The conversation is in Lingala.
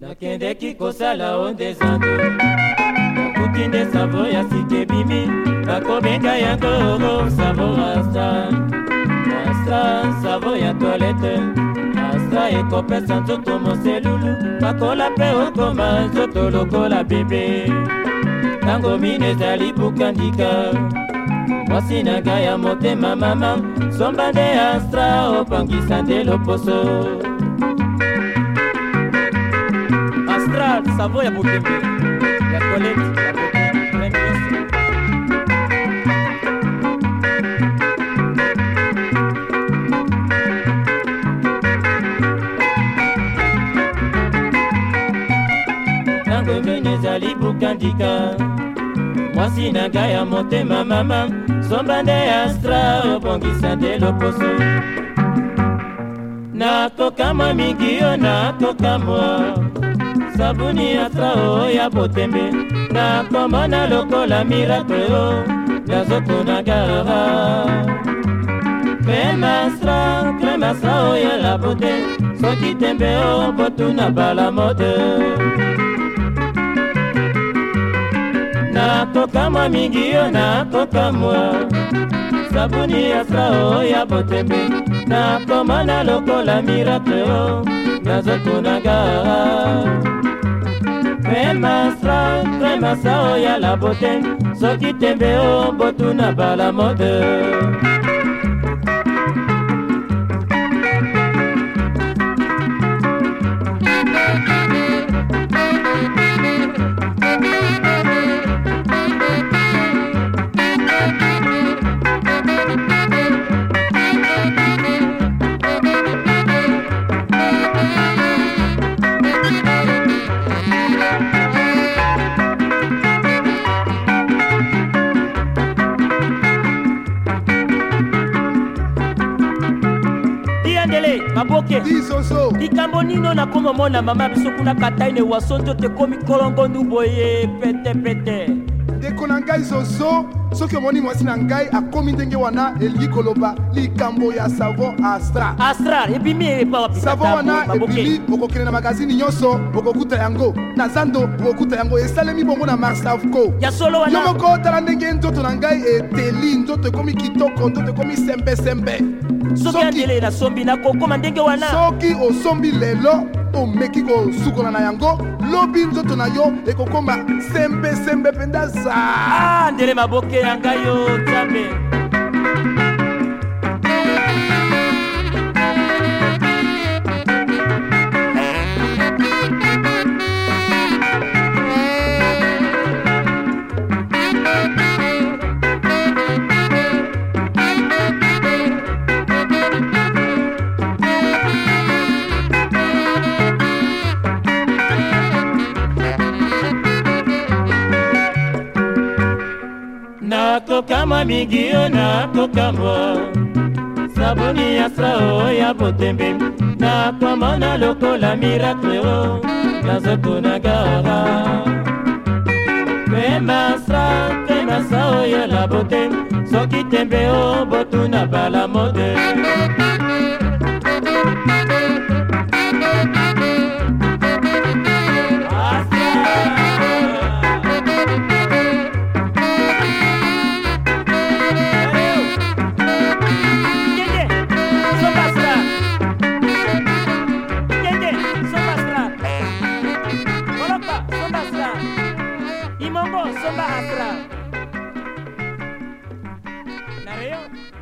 nakendeki kosala ondezando nakuti nde savo ya sika ebimi bakobenga yango savo asta asta savo ya toilette asta ekopesa nzoto moselulu bakola mpe okoma nzoto lokola bebe ntango mino ezali bukandika mwasi na ngai ya motema mama somba nde astra opangisa nde loposo ya savon ya bokeke ya toilette ya boki nyonso ntango mino ezali bukandika mwasi na ngai ya motema mama somba nde astra obongisa nde loposo nakokama mingi yo nakokama sabuni ya trao ya botembe nakomona lokola mirakle o nazokunangara klemasra klemasra oyo la bote soki tembe o botuna bala mode nakokamwa mingi yo nakokamwa sabuni ya trao ya botembe nakomona lokola mirakle o nazokunangara mema sra tremasa oyo ya labote soki tembe o oh, botuna balamode hey maboke likambo nino nakomamona mama biso kuna kataine waso nzoto ekomi kolongo ndu boye petepete pete. ndeko na ngai zozo soki omoni mwasi na ngai akomi ndenge wana elingi koloba likambo ya savon astral astral ebimi e savon wana ebimi okokende na magazini nyonso okokuta yango na zando okokuta yango esalemi bongo na marsavco yo moko tala ndenge nzoto na ngai eteli nzoto ekomi kitoko nzoto ekomi sembesembe soki osombi lelo omeki kosukola na yango olobi nzoto na yo ekokóma sembesembe mpenza za ah, ndele maboke ya ngai yo nzambe nakokama migio nakokamwa sabuni ya sao ya botembe nakomona lokola mirakle o oh. nazotunagara pemasa pemasa oyo labote soki tembe oh, o basra na reo